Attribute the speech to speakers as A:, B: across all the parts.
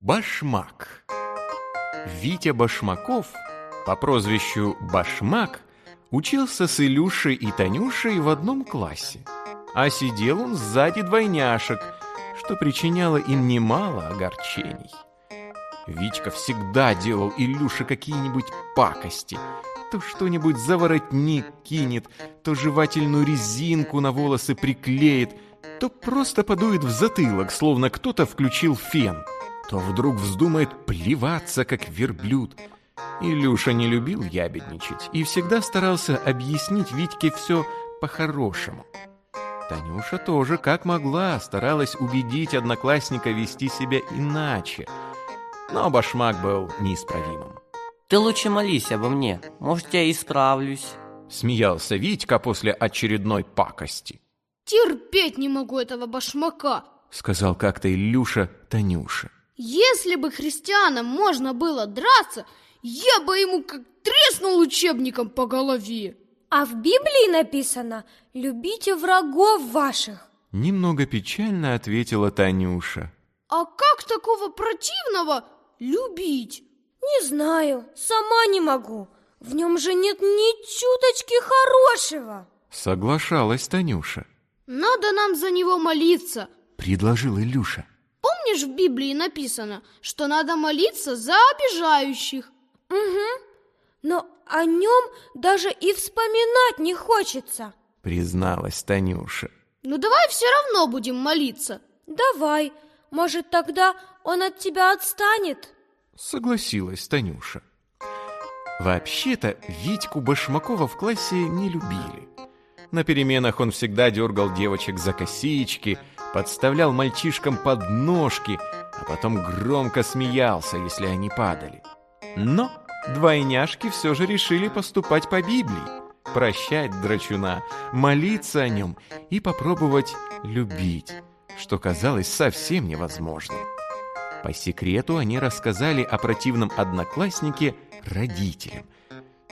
A: Башмак. Витя Башмаков по прозвищу Башмак учился с Илюшей и Танюшей в одном классе. А сидел он сзади двойняшек, что причиняло им немало огорчений. Витька всегда делал Илюше какие-нибудь пакости. То что-нибудь за воротник кинет, то жевательную резинку на волосы приклеит, то просто подует в затылок, словно кто-то включил фен — то вдруг вздумает плеваться, как верблюд. Илюша не любил ябедничать и всегда старался объяснить Витьке все по-хорошему. Танюша тоже, как могла, старалась убедить одноклассника вести себя иначе. Но башмак был неисправимым.
B: «Ты лучше молись обо мне, может, я исправлюсь», —
A: смеялся Витька после очередной пакости.
C: «Терпеть не могу этого башмака», —
A: сказал как-то Илюша Танюша.
C: Если бы христианам можно было драться, я бы ему как треснул учебником по голове.
D: А в Библии написано «Любите врагов ваших».
A: Немного печально ответила Танюша.
C: А как такого противного любить?
D: Не знаю, сама не могу. В нем же нет ни чуточки хорошего.
A: Соглашалась Танюша.
C: Надо нам за него молиться,
A: предложил Илюша.
C: Помнишь, в Библии написано, что надо молиться за обижающих?
D: Угу. Но о нем даже и вспоминать не хочется.
A: Призналась Танюша.
C: Ну давай все равно будем молиться.
D: Давай. Может, тогда он от тебя отстанет?
A: Согласилась Танюша. Вообще-то Витьку Башмакова в классе не любили. На переменах он всегда дергал девочек за косички, подставлял мальчишкам подножки, а потом громко смеялся, если они падали. Но двойняшки все же решили поступать по Библии, прощать драчуна, молиться о нем и попробовать любить, что казалось совсем невозможным. По секрету они рассказали о противном однокласснике родителям.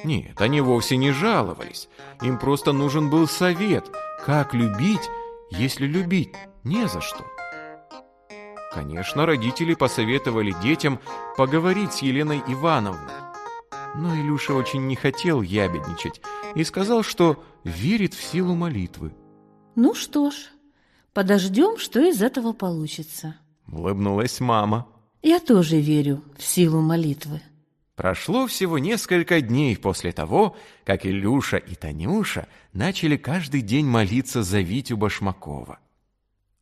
A: Нет, они вовсе не жаловались, им просто нужен был совет, как любить, если любить не за что. Конечно, родители посоветовали детям поговорить с Еленой Ивановной. Но Илюша очень не хотел ябедничать и сказал, что верит в силу молитвы.
E: «Ну что ж, подождем, что из этого получится», —
A: улыбнулась мама.
E: «Я тоже верю в силу молитвы».
A: Прошло всего несколько дней после того, как Илюша и Танюша начали каждый день молиться за Витю Башмакова.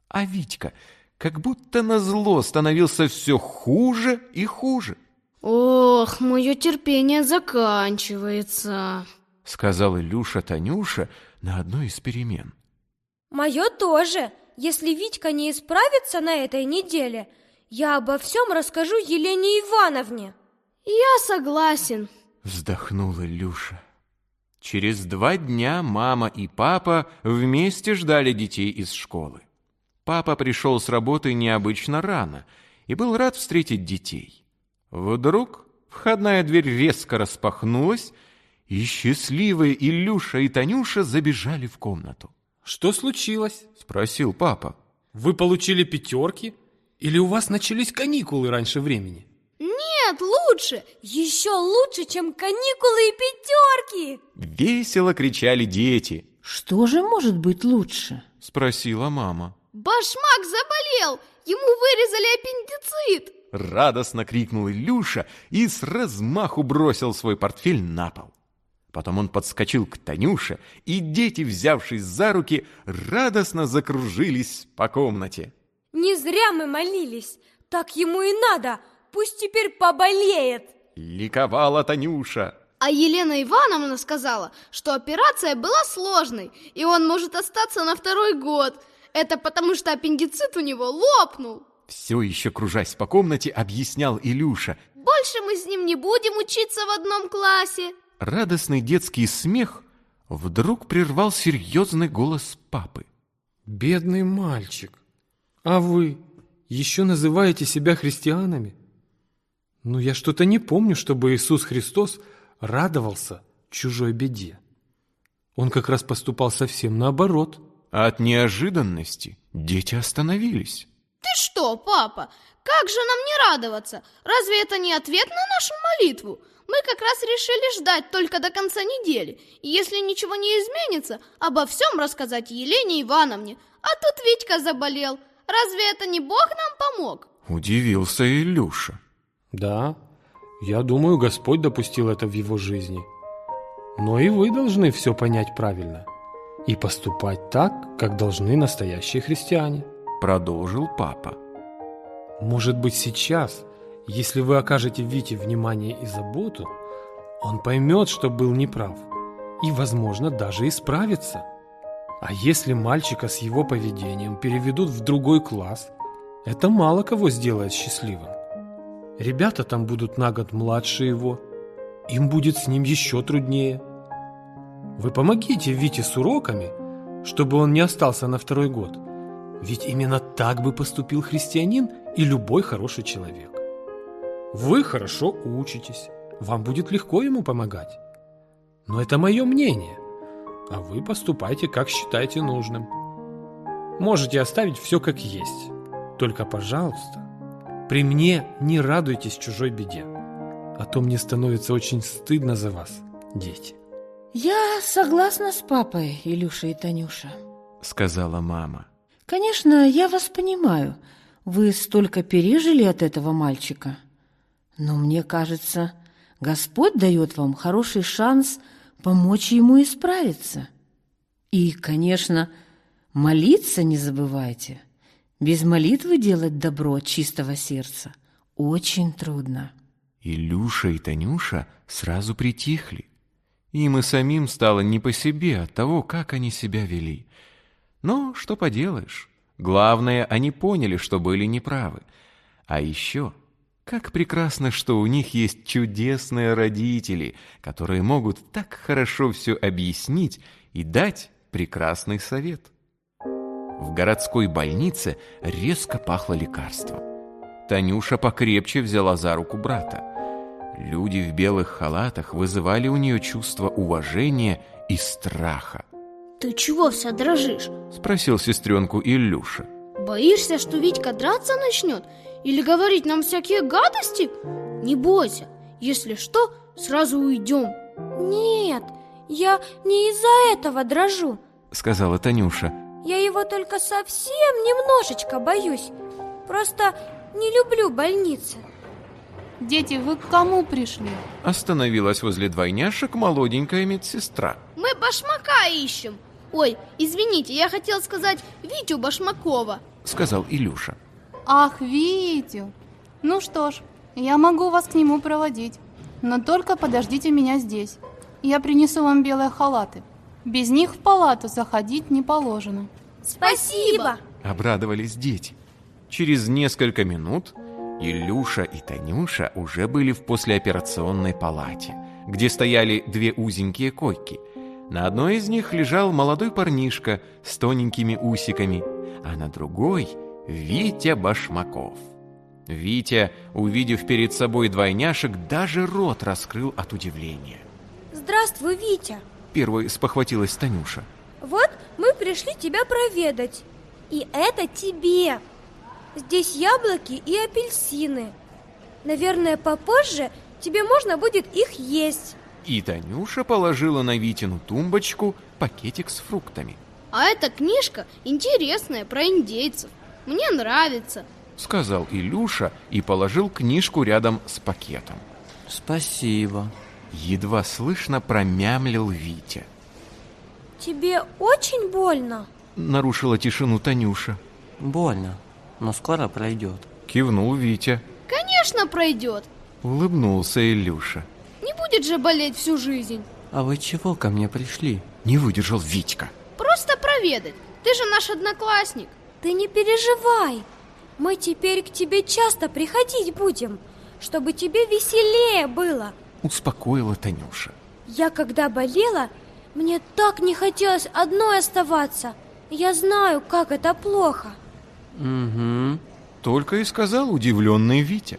A: А Витька как будто назло становился все хуже и хуже.
C: «Ох, мое терпение заканчивается», —
A: сказал Илюша Танюша на одной из перемен.
D: «Мое тоже. Если Витька не исправится на этой неделе, я обо всем расскажу Елене Ивановне».
C: «Я согласен», —
A: вздохнул Илюша. Через два дня мама и папа вместе ждали детей из школы. Папа пришел с работы необычно рано и был рад встретить детей. Вдруг входная дверь резко распахнулась, и счастливые Илюша и Танюша забежали в комнату.
F: «Что случилось?»
A: — спросил папа.
F: «Вы получили пятерки? Или у вас начались каникулы раньше времени?»
C: Нет, лучше!
D: Еще лучше, чем каникулы и пятерки!
A: Весело кричали дети.
E: Что же может быть лучше?
A: Спросила мама.
C: Башмак заболел! Ему вырезали аппендицит!
A: Радостно крикнул Илюша и с размаху бросил свой портфель на пол. Потом он подскочил к Танюше, и дети, взявшись за руки, радостно закружились по комнате.
D: Не зря мы молились, так ему и надо – Пусть теперь поболеет!»
A: Ликовала Танюша.
C: А Елена Ивановна сказала, что операция была сложной, и он может остаться на второй год. Это потому, что аппендицит у него лопнул.
A: Все еще кружась по комнате, объяснял Илюша.
C: Больше мы с ним не будем учиться в одном классе.
A: Радостный детский смех вдруг прервал серьезный голос папы.
F: Бедный мальчик, а вы еще называете себя христианами? Но я что-то не помню, чтобы Иисус Христос радовался чужой беде. Он как раз поступал совсем наоборот.
A: От неожиданности дети остановились.
C: Ты что, папа? как же нам не радоваться? Разве это не ответ на нашу молитву? Мы как раз решили ждать только до конца недели, и если ничего не изменится, обо всем рассказать Елене Ивановне. А тут Витька заболел. Разве это не Бог нам помог?
A: Удивился Илюша.
F: Да, я думаю, Господь допустил это в его жизни. Но и вы должны все понять правильно и поступать так, как должны настоящие христиане.
A: Продолжил папа.
F: Может быть, сейчас, если вы окажете Вите внимание и заботу, он поймет, что был неправ, и, возможно, даже исправится. А если мальчика с его поведением переведут в другой класс, это мало кого сделает счастливым. Ребята там будут на год младше его, им будет с ним еще труднее. Вы помогите Вите с уроками, чтобы он не остался на второй год. Ведь именно так бы поступил христианин и любой хороший человек. Вы хорошо учитесь, вам будет легко ему помогать. Но это мое мнение, а вы поступайте, как считаете нужным. Можете оставить все как есть, только, пожалуйста, при мне не радуйтесь чужой беде, а то мне становится очень стыдно за вас, дети.
E: Я согласна с папой, Илюша и Танюша.
A: Сказала мама.
E: Конечно, я вас понимаю. Вы столько пережили от этого мальчика. Но мне кажется, Господь дает вам хороший шанс помочь ему исправиться. И, конечно, молиться не забывайте. Без молитвы делать добро от чистого сердца очень трудно.
A: Илюша и Танюша сразу притихли. Им и самим стало не по себе от того, как они себя вели. Но что поделаешь, главное, они поняли, что были неправы. А еще, как прекрасно, что у них есть чудесные родители, которые могут так хорошо все объяснить и дать прекрасный совет. В городской больнице резко пахло лекарством. Танюша покрепче взяла за руку брата. Люди в белых халатах вызывали у нее чувство уважения и страха.
C: Ты чего вся дрожишь?
A: Спросил сестренку Илюша.
C: Боишься, что Витька драться начнет? Или говорить нам всякие гадости? Не бойся, если что, сразу уйдем.
D: Нет, я не из-за этого дрожу.
A: Сказала Танюша.
D: Я его только совсем немножечко боюсь. Просто не люблю больницы.
G: Дети, вы к кому пришли?
A: Остановилась возле двойняшек молоденькая медсестра.
C: Мы башмака ищем. Ой, извините, я хотел сказать Витю Башмакова.
A: Сказал Илюша.
G: Ах, Витю. Ну что ж, я могу вас к нему проводить. Но только подождите меня здесь. Я принесу вам белые халаты. Без них в палату заходить не положено.
D: Спасибо.
A: Обрадовались дети. Через несколько минут Илюша и Танюша уже были в послеоперационной палате, где стояли две узенькие койки. На одной из них лежал молодой парнишка с тоненькими усиками, а на другой — Витя Башмаков. Витя, увидев перед собой двойняшек, даже рот раскрыл от удивления.
D: Здравствуй, Витя.
A: Первой спохватилась Танюша.
D: Вот мы пришли тебя проведать. И это тебе. Здесь яблоки и апельсины. Наверное, попозже тебе можно будет их есть.
A: И Танюша положила на Витину тумбочку пакетик с фруктами.
C: А эта книжка интересная про индейцев. Мне нравится.
A: Сказал Илюша и положил книжку рядом с пакетом.
B: Спасибо.
A: Едва слышно промямлил Витя.
D: Тебе очень больно?
A: Нарушила тишину Танюша.
B: Больно, но скоро пройдет.
A: Кивнул Витя.
C: Конечно, пройдет.
A: Улыбнулся Илюша.
C: Не будет же болеть всю жизнь.
B: А вы чего ко мне пришли?
A: Не выдержал Витька.
C: Просто проведать. Ты же наш одноклассник.
D: Ты не переживай. Мы теперь к тебе часто приходить будем, чтобы тебе веселее было.
A: Успокоила Танюша.
D: Я когда болела, мне так не хотелось одной оставаться. Я знаю, как это плохо.
B: Угу.
A: Только и сказал удивленный Витя.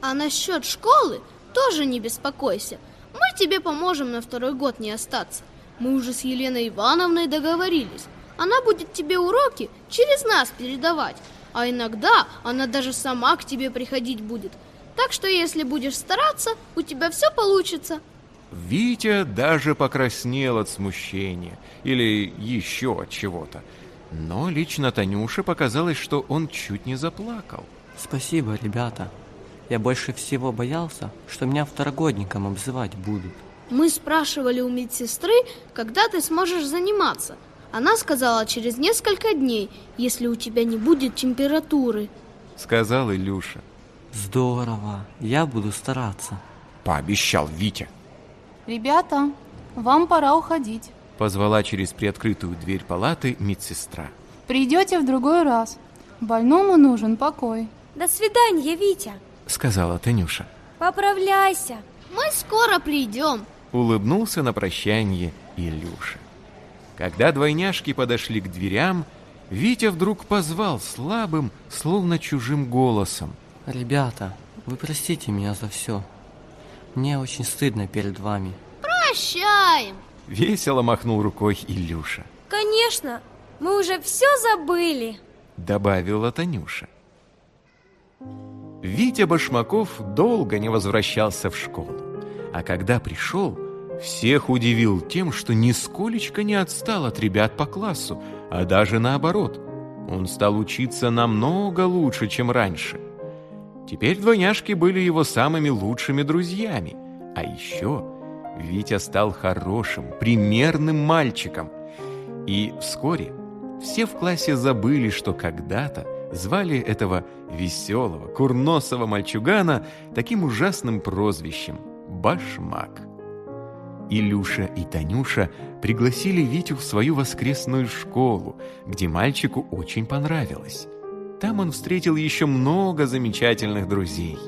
C: А насчет школы тоже не беспокойся. Мы тебе поможем на второй год не остаться. Мы уже с Еленой Ивановной договорились. Она будет тебе уроки через нас передавать. А иногда она даже сама к тебе приходить будет. Так что если будешь стараться, у тебя все получится.
A: Витя даже покраснел от смущения или еще от чего-то. Но лично Танюше показалось, что он чуть не заплакал.
B: Спасибо, ребята. Я больше всего боялся, что меня второгодником обзывать будут.
C: Мы спрашивали у медсестры, когда ты сможешь заниматься. Она сказала через несколько дней, если у тебя не будет температуры.
A: Сказал Илюша.
B: Здорово. Я буду стараться.
A: Пообещал Витя.
G: Ребята, вам пора уходить.
A: Позвала через приоткрытую дверь палаты медсестра.
G: Придете в другой раз. Больному нужен покой.
D: До свидания, Витя.
A: Сказала Танюша.
D: Поправляйся.
C: Мы скоро придем.
A: Улыбнулся на прощание Илюша. Когда двойняшки подошли к дверям, Витя вдруг позвал слабым, словно чужим голосом.
B: Ребята, вы простите меня за все. Мне очень стыдно перед вами.
C: Прощаем.
A: Весело махнул рукой Илюша.
D: Конечно, мы уже все забыли.
A: Добавила Танюша. Витя Башмаков долго не возвращался в школу. А когда пришел, всех удивил тем, что нисколечко не отстал от ребят по классу, а даже наоборот. Он стал учиться намного лучше, чем раньше. Теперь двойняшки были его самыми лучшими друзьями. А еще Витя стал хорошим, примерным мальчиком. И вскоре все в классе забыли, что когда-то звали этого веселого, курносого мальчугана таким ужасным прозвищем – Башмак. Илюша и Танюша пригласили Витю в свою воскресную школу, где мальчику очень понравилось. Там он встретил еще много замечательных друзей.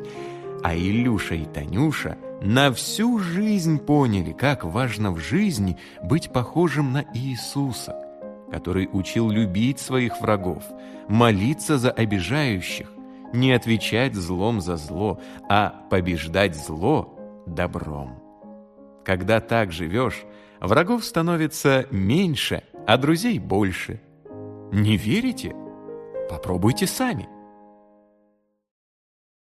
A: А Илюша и Танюша на всю жизнь поняли, как важно в жизни быть похожим на Иисуса, который учил любить своих врагов, молиться за обижающих, не отвечать злом за зло, а побеждать зло добром. Когда так живешь, врагов становится меньше, а друзей больше. Не верите? Попробуйте сами.